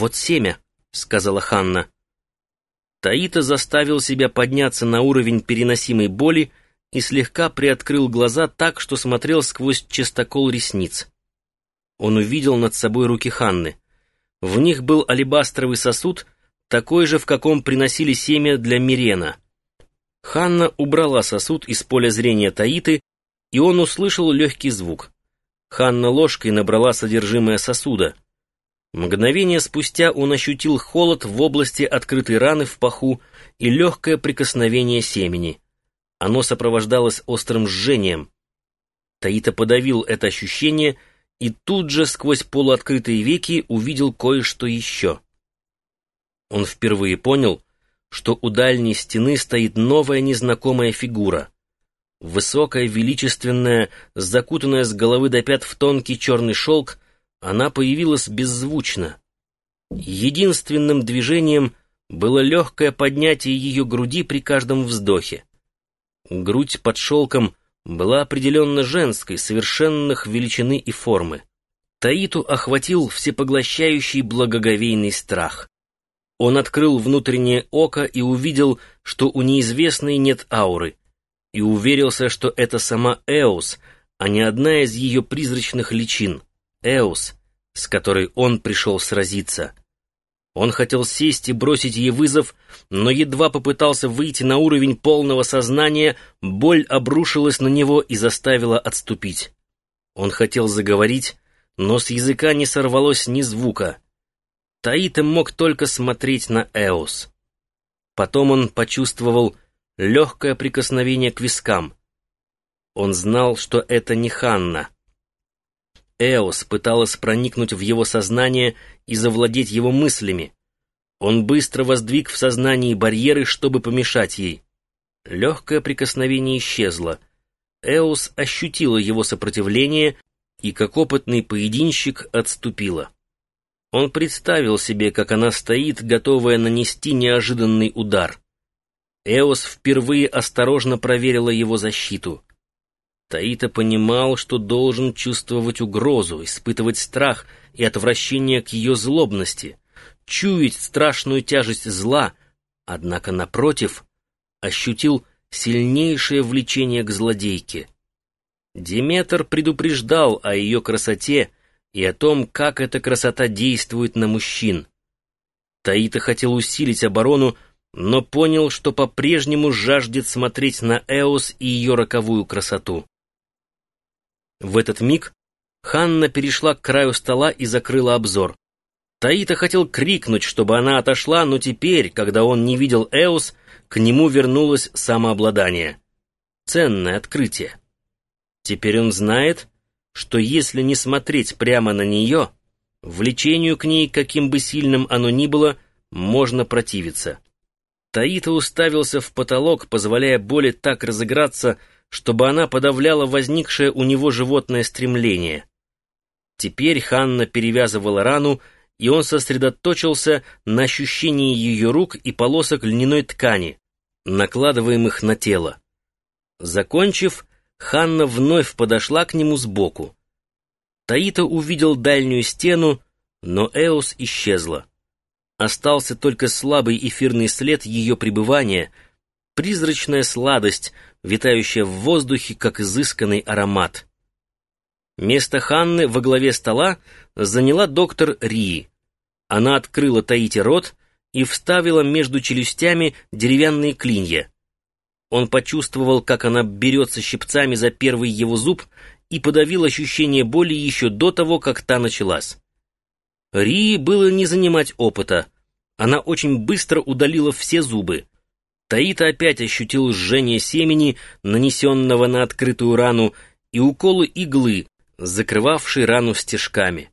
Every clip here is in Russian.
«Вот семя», — сказала Ханна. Таита заставил себя подняться на уровень переносимой боли и слегка приоткрыл глаза так, что смотрел сквозь частокол ресниц. Он увидел над собой руки Ханны. В них был алебастровый сосуд, такой же, в каком приносили семя для Мирена. Ханна убрала сосуд из поля зрения Таиты, и он услышал легкий звук. Ханна ложкой набрала содержимое сосуда. Мгновение спустя он ощутил холод в области открытой раны в паху и легкое прикосновение семени. Оно сопровождалось острым жжением. Таита подавил это ощущение и тут же сквозь полуоткрытые веки увидел кое-что еще. Он впервые понял, что у дальней стены стоит новая незнакомая фигура. Высокая, величественная, закутанная с головы до пят в тонкий черный шелк, она появилась беззвучно. Единственным движением было легкое поднятие ее груди при каждом вздохе. Грудь под шелком была определенно женской, совершенных величины и формы. Таиту охватил всепоглощающий благоговейный страх. Он открыл внутреннее око и увидел, что у неизвестной нет ауры, и уверился, что это сама Эос, а не одна из ее призрачных личин. Эос, с которой он пришел сразиться. Он хотел сесть и бросить ей вызов, но едва попытался выйти на уровень полного сознания, боль обрушилась на него и заставила отступить. Он хотел заговорить, но с языка не сорвалось ни звука. Таита мог только смотреть на Эос. Потом он почувствовал легкое прикосновение к вискам. Он знал, что это не Ханна. Эос пыталась проникнуть в его сознание и завладеть его мыслями. Он быстро воздвиг в сознании барьеры, чтобы помешать ей. Легкое прикосновение исчезло. Эос ощутила его сопротивление и, как опытный поединщик, отступила. Он представил себе, как она стоит, готовая нанести неожиданный удар. Эос впервые осторожно проверила его защиту. Таита понимал, что должен чувствовать угрозу, испытывать страх и отвращение к ее злобности, чуять страшную тяжесть зла, однако, напротив, ощутил сильнейшее влечение к злодейке. Диметр предупреждал о ее красоте и о том, как эта красота действует на мужчин. Таита хотел усилить оборону, но понял, что по-прежнему жаждет смотреть на Эос и ее роковую красоту. В этот миг Ханна перешла к краю стола и закрыла обзор. Таита хотел крикнуть, чтобы она отошла, но теперь, когда он не видел Эос, к нему вернулось самообладание. Ценное открытие. Теперь он знает, что если не смотреть прямо на нее, влечению к ней, каким бы сильным оно ни было, можно противиться. Таита уставился в потолок, позволяя боли так разыграться, чтобы она подавляла возникшее у него животное стремление. Теперь Ханна перевязывала рану, и он сосредоточился на ощущении ее рук и полосок льняной ткани, накладываемых на тело. Закончив, Ханна вновь подошла к нему сбоку. Таита увидел дальнюю стену, но Эос исчезла. Остался только слабый эфирный след ее пребывания, призрачная сладость — витающая в воздухе, как изысканный аромат. Место Ханны во главе стола заняла доктор Ри. Она открыла Таити рот и вставила между челюстями деревянные клинья. Он почувствовал, как она берется щипцами за первый его зуб и подавил ощущение боли еще до того, как та началась. Ри было не занимать опыта. Она очень быстро удалила все зубы. Таита опять ощутил жжение семени, нанесенного на открытую рану, и уколы иглы, закрывавшей рану стежками.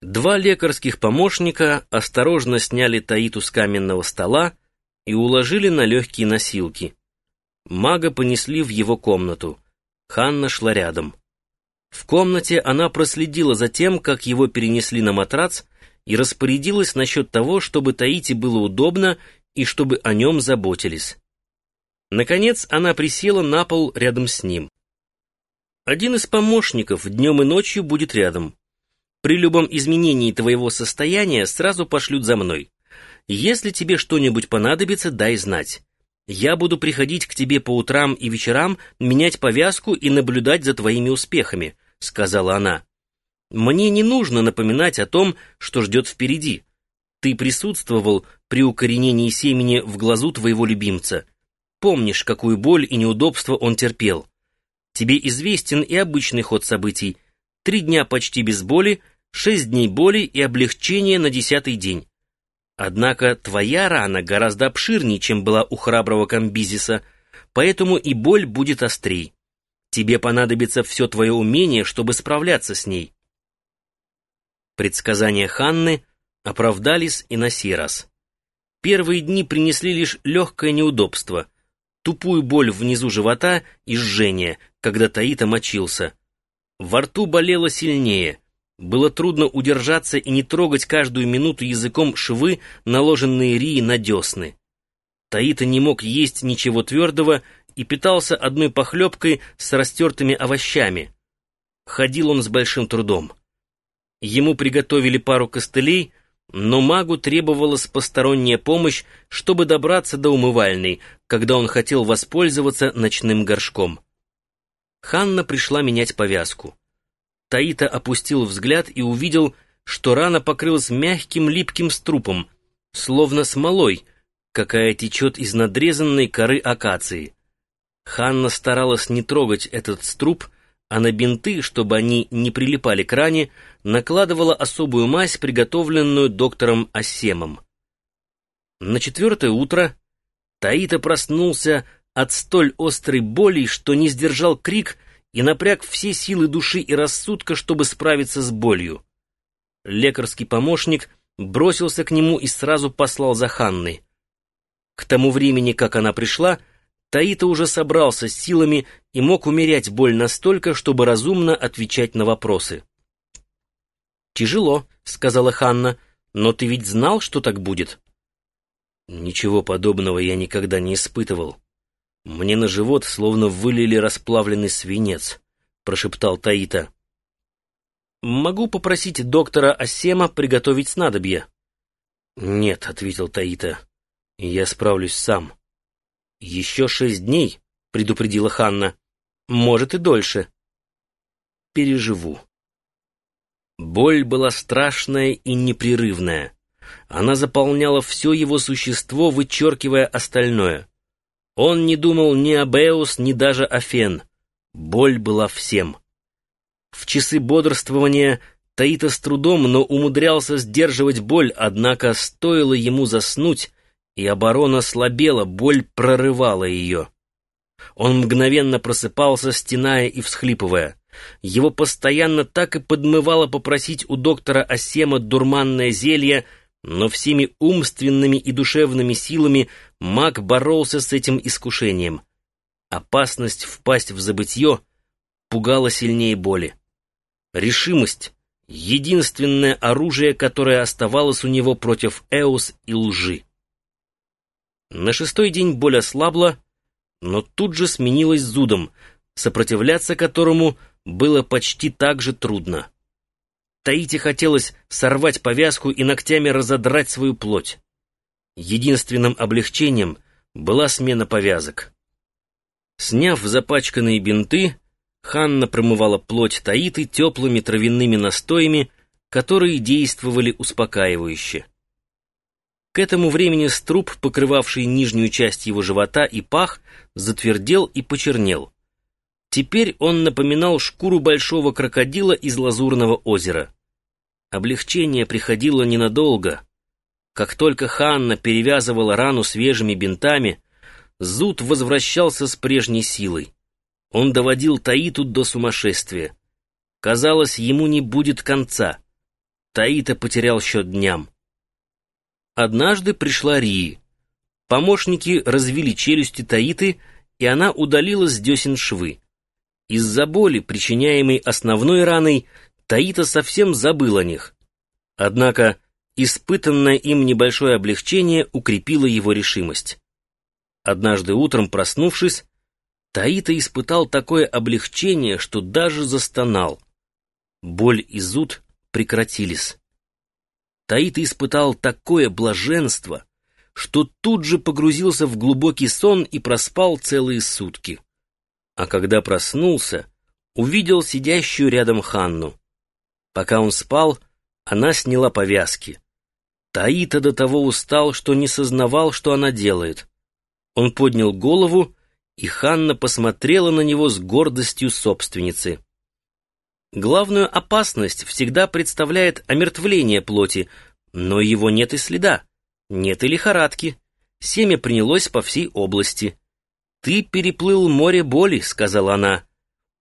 Два лекарских помощника осторожно сняли Таиту с каменного стола и уложили на легкие носилки. Мага понесли в его комнату. Ханна шла рядом. В комнате она проследила за тем, как его перенесли на матрац, и распорядилась насчет того, чтобы Таите было удобно и чтобы о нем заботились. Наконец она присела на пол рядом с ним. Один из помощников днем и ночью будет рядом. При любом изменении твоего состояния сразу пошлют за мной. Если тебе что-нибудь понадобится, дай знать. Я буду приходить к тебе по утрам и вечерам, менять повязку и наблюдать за твоими успехами», — сказала она. «Мне не нужно напоминать о том, что ждет впереди. Ты присутствовал при укоренении семени в глазу твоего любимца. Помнишь, какую боль и неудобство он терпел. Тебе известен и обычный ход событий. Три дня почти без боли, шесть дней боли и облегчения на десятый день. Однако твоя рана гораздо обширнее, чем была у храброго Камбизиса, поэтому и боль будет острей. Тебе понадобится все твое умение, чтобы справляться с ней. Предсказания Ханны оправдались и на сей раз. Первые дни принесли лишь легкое неудобство, тупую боль внизу живота и жжение, когда Таита мочился. Во рту болело сильнее — было трудно удержаться и не трогать каждую минуту языком швы, наложенные Рии на десны. Таита не мог есть ничего твердого и питался одной похлебкой с растертыми овощами. Ходил он с большим трудом. Ему приготовили пару костылей, но магу требовалась посторонняя помощь, чтобы добраться до умывальной, когда он хотел воспользоваться ночным горшком. Ханна пришла менять повязку. Таита опустил взгляд и увидел, что рана покрылась мягким липким струпом, словно смолой, какая течет из надрезанной коры акации. Ханна старалась не трогать этот струп, а на бинты, чтобы они не прилипали к ране, накладывала особую мазь, приготовленную доктором Асемом. На четвертое утро Таита проснулся от столь острой боли, что не сдержал крик и напряг все силы души и рассудка, чтобы справиться с болью. Лекарский помощник бросился к нему и сразу послал за Ханной. К тому времени, как она пришла, Таита уже собрался с силами и мог умерять боль настолько, чтобы разумно отвечать на вопросы. «Тяжело», — сказала Ханна, — «но ты ведь знал, что так будет?» «Ничего подобного я никогда не испытывал», «Мне на живот словно вылили расплавленный свинец», — прошептал Таита. «Могу попросить доктора Асема приготовить снадобье?» «Нет», — ответил Таита, — «я справлюсь сам». «Еще шесть дней», — предупредила Ханна. «Может и дольше». «Переживу». Боль была страшная и непрерывная. Она заполняла все его существо, вычеркивая остальное — он не думал ни об Эус, ни даже о Фен. Боль была всем. В часы бодрствования Таита с трудом, но умудрялся сдерживать боль, однако стоило ему заснуть, и оборона слабела, боль прорывала ее. Он мгновенно просыпался, стеная и всхлипывая. Его постоянно так и подмывало попросить у доктора Асема дурманное зелье, но всеми умственными и душевными силами маг боролся с этим искушением. Опасность впасть в забытье пугала сильнее боли. Решимость — единственное оружие, которое оставалось у него против Эус и лжи. На шестой день боль ослабла, но тут же сменилась зудом, сопротивляться которому было почти так же трудно. Таите хотелось сорвать повязку и ногтями разодрать свою плоть. Единственным облегчением была смена повязок. Сняв запачканные бинты, Ханна промывала плоть Таиты теплыми травяными настоями, которые действовали успокаивающе. К этому времени струп, покрывавший нижнюю часть его живота и пах, затвердел и почернел. Теперь он напоминал шкуру большого крокодила из лазурного озера. Облегчение приходило ненадолго. Как только Ханна перевязывала рану свежими бинтами, зуд возвращался с прежней силой. Он доводил Таиту до сумасшествия. Казалось, ему не будет конца. Таита потерял счет дням. Однажды пришла Рии. Помощники развели челюсти Таиты, и она удалила с десен швы. Из-за боли, причиняемой основной раной, Таита совсем забыл о них. Однако испытанное им небольшое облегчение укрепило его решимость. Однажды утром, проснувшись, Таита испытал такое облегчение, что даже застонал. Боль и зуд прекратились. Таита испытал такое блаженство, что тут же погрузился в глубокий сон и проспал целые сутки. А когда проснулся, увидел сидящую рядом Ханну. Пока он спал, она сняла повязки. Таита до того устал, что не сознавал, что она делает. Он поднял голову, и Ханна посмотрела на него с гордостью собственницы. Главную опасность всегда представляет омертвление плоти, но его нет и следа, нет и лихорадки. Семя принялось по всей области. «Ты переплыл море боли», — сказала она.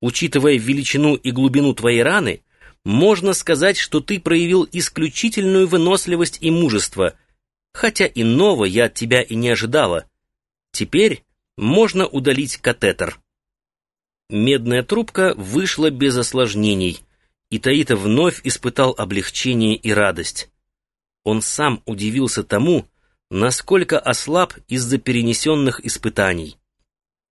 «Учитывая величину и глубину твоей раны, можно сказать, что ты проявил исключительную выносливость и мужество, хотя иного я от тебя и не ожидала. Теперь можно удалить катетер. Медная трубка вышла без осложнений, и Таита вновь испытал облегчение и радость. Он сам удивился тому, насколько ослаб из-за перенесенных испытаний.